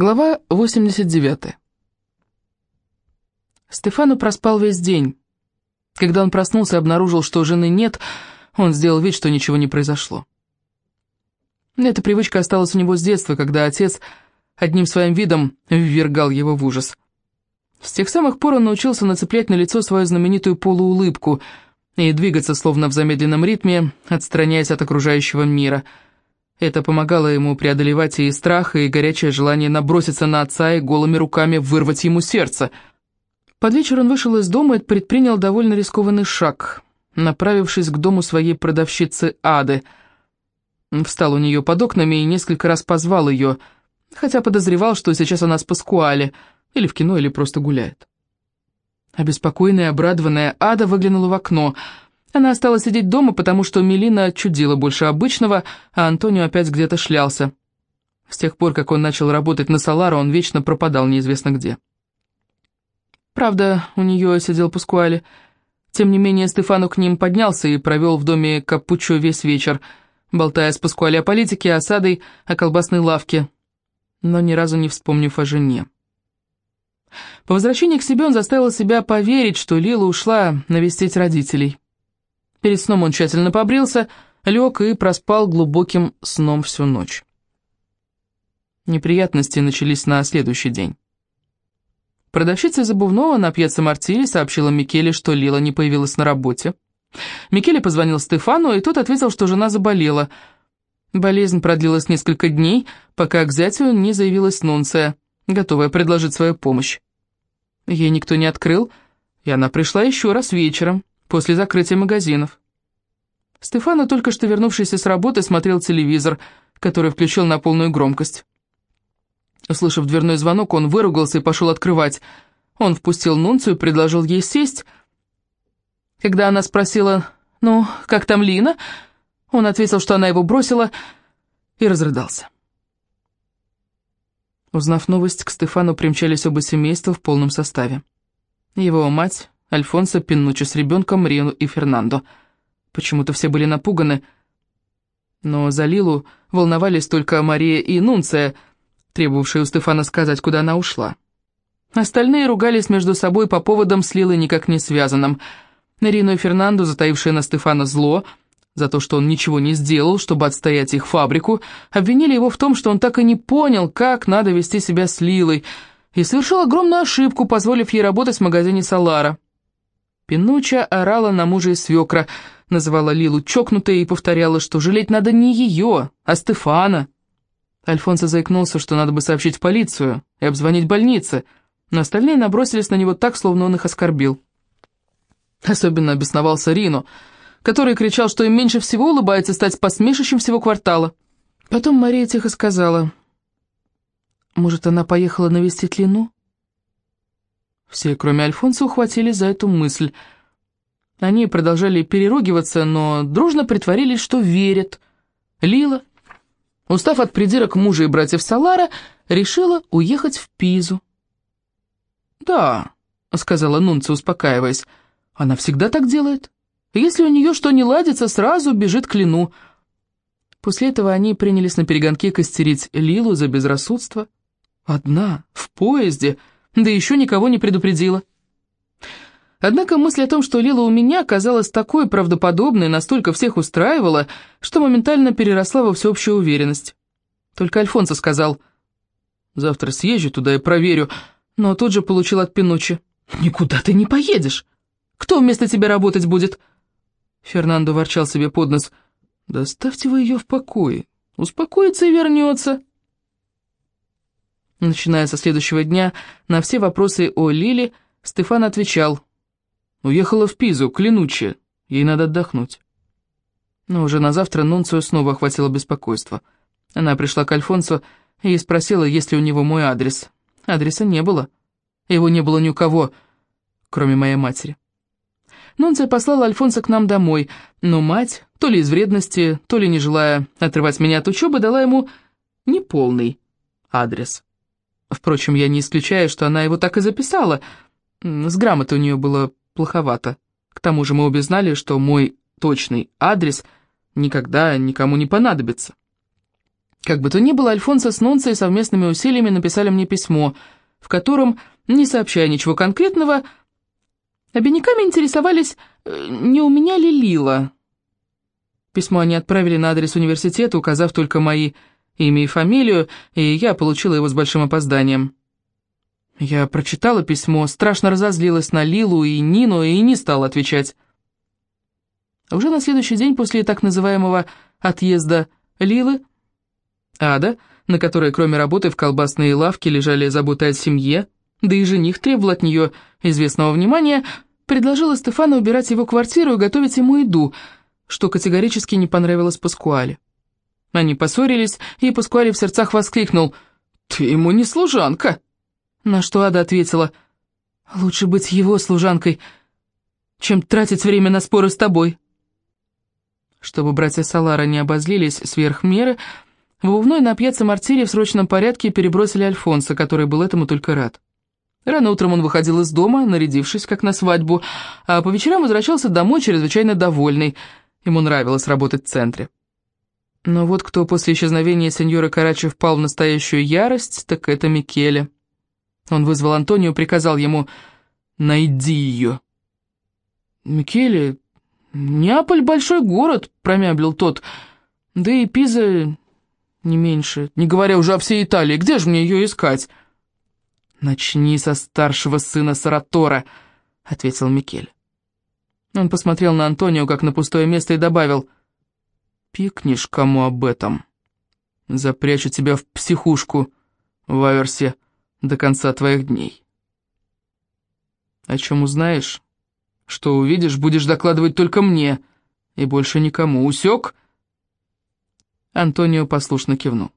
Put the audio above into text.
Глава 89. Стефану проспал весь день. Когда он проснулся и обнаружил, что жены нет, он сделал вид, что ничего не произошло. Эта привычка осталась у него с детства, когда отец одним своим видом ввергал его в ужас. С тех самых пор он научился нацеплять на лицо свою знаменитую полуулыбку и двигаться словно в замедленном ритме, отстраняясь от окружающего мира – это помогало ему преодолевать и страх, и горячее желание наброситься на отца и голыми руками вырвать ему сердце. Под вечер он вышел из дома и предпринял довольно рискованный шаг, направившись к дому своей продавщицы Ады. Встал у нее под окнами и несколько раз позвал ее, хотя подозревал, что сейчас она с Паскуале, или в кино, или просто гуляет. Обеспокоенная и обрадованная Ада выглянула в окно — она осталась сидеть дома, потому что Мелина чудила больше обычного, а Антонио опять где-то шлялся. С тех пор, как он начал работать на Соларо, он вечно пропадал неизвестно где. Правда, у нее сидел Пускуале. Тем не менее, Стефану к ним поднялся и провел в доме Капучо весь вечер, болтая с Пускуале о политике, о садой, о колбасной лавке, но ни разу не вспомнив о жене. По возвращении к себе он заставил себя поверить, что Лила ушла навестить родителей. Перед сном он тщательно побрился, лег и проспал глубоким сном всю ночь. Неприятности начались на следующий день. Продавщица из обувного на пьяце Мартири сообщила Микеле, что Лила не появилась на работе. Микеле позвонил Стефану, и тот ответил, что жена заболела. Болезнь продлилась несколько дней, пока к зятю не заявилась Нунция, готовая предложить свою помощь. Ей никто не открыл, и она пришла еще раз вечером после закрытия магазинов. Стефано, только что вернувшийся с работы, смотрел телевизор, который включил на полную громкость. Услышав дверной звонок, он выругался и пошел открывать. Он впустил Нунцию и предложил ей сесть. Когда она спросила «Ну, как там Лина?», он ответил, что она его бросила, и разрыдался. Узнав новость, к Стефану примчались оба семейства в полном составе. Его мать, Альфонсо, Пиннуччи с ребенком, Рину и Фернандо. Почему-то все были напуганы. Но за Лилу волновались только Мария и Нунция, требовавшие у Стефана сказать, куда она ушла. Остальные ругались между собой по поводам с Лилой никак не связанным. Рину и Фернандо, затаившие на Стефана зло, за то, что он ничего не сделал, чтобы отстоять их фабрику, обвинили его в том, что он так и не понял, как надо вести себя с Лилой, и совершил огромную ошибку, позволив ей работать в магазине Салара. Пинуча орала на мужа и свекра, называла Лилу чокнутой и повторяла, что жалеть надо не ее, а Стефана. Альфонсо заикнулся, что надо бы сообщить в полицию и обзвонить больницы, но остальные набросились на него так, словно он их оскорбил. Особенно обесновался Рино, который кричал, что им меньше всего улыбается стать посмешищем всего квартала. Потом Мария тихо сказала, «Может, она поехала навестить Лину?» Все, кроме Альфонса, ухватили за эту мысль. Они продолжали переругиваться, но дружно притворились, что верят. Лила, устав от придирок мужа и братьев Салара, решила уехать в Пизу. «Да», — сказала Нунца, успокаиваясь, — «она всегда так делает. Если у нее что не ладится, сразу бежит к Лину». После этого они принялись на перегонке костерить Лилу за безрассудство. Одна, в поезде, — да еще никого не предупредила. Однако мысль о том, что Лила у меня, казалась такой правдоподобной, настолько всех устраивала, что моментально переросла во всеобщую уверенность. Только Альфонсо сказал, «Завтра съезжу туда и проверю», но тут же получил от Пинуччи, «Никуда ты не поедешь! Кто вместо тебя работать будет?» Фернандо ворчал себе под нос, «Да оставьте вы ее в покое, успокоится и вернется». Начиная со следующего дня, на все вопросы о Лиле Стефан отвечал. «Уехала в Пизу, клянуче, ей надо отдохнуть». Но уже на завтра Нунцию снова охватило беспокойство. Она пришла к Альфонсу и спросила, есть ли у него мой адрес. Адреса не было. Его не было ни у кого, кроме моей матери. Нунция послала Альфонса к нам домой, но мать, то ли из вредности, то ли не желая отрывать меня от учебы, дала ему неполный адрес. Впрочем, я не исключаю, что она его так и записала. С грамотой у нее было плоховато. К тому же мы обе знали, что мой точный адрес никогда никому не понадобится. Как бы то ни было, Альфонсо с Нонцей совместными усилиями написали мне письмо, в котором, не сообщая ничего конкретного, обиняками интересовались, э, не у меня ли Лила. Письмо они отправили на адрес университета, указав только мои имя и фамилию, и я получила его с большим опозданием. Я прочитала письмо, страшно разозлилась на Лилу и Нину и не стала отвечать. Уже на следующий день после так называемого «отъезда Лилы» Ада, на которой кроме работы в колбасной лавке лежали заботы о семье, да и жених требовал от нее известного внимания, предложила Стефану убирать его квартиру и готовить ему еду, что категорически не понравилось Паскуале. Они поссорились, и Паскуале в сердцах воскликнул «Ты ему не служанка!» На что Ада ответила «Лучше быть его служанкой, чем тратить время на споры с тобой». Чтобы братья Салара не обозлились сверх меры, в обувной на пьяце Мартире в срочном порядке перебросили Альфонса, который был этому только рад. Рано утром он выходил из дома, нарядившись, как на свадьбу, а по вечерам возвращался домой чрезвычайно довольный. Ему нравилось работать в центре. Но вот кто после исчезновения сеньора Карачи впал в настоящую ярость, так это Микеле. Он вызвал Антонио, приказал ему «Найди ее». «Микеле, Неаполь большой город», — промямлил тот, «да и Пиза не меньше, не говоря уже о всей Италии. Где же мне ее искать?» «Начни со старшего сына Саратора», — ответил Микель. Он посмотрел на Антонио как на пустое место и добавил, «Пикнешь кому об этом. Запрячу тебя в психушку в Аверсе до конца твоих дней. О чем узнаешь, что увидишь, будешь докладывать только мне и больше никому. Усек?» Антонио послушно кивнул.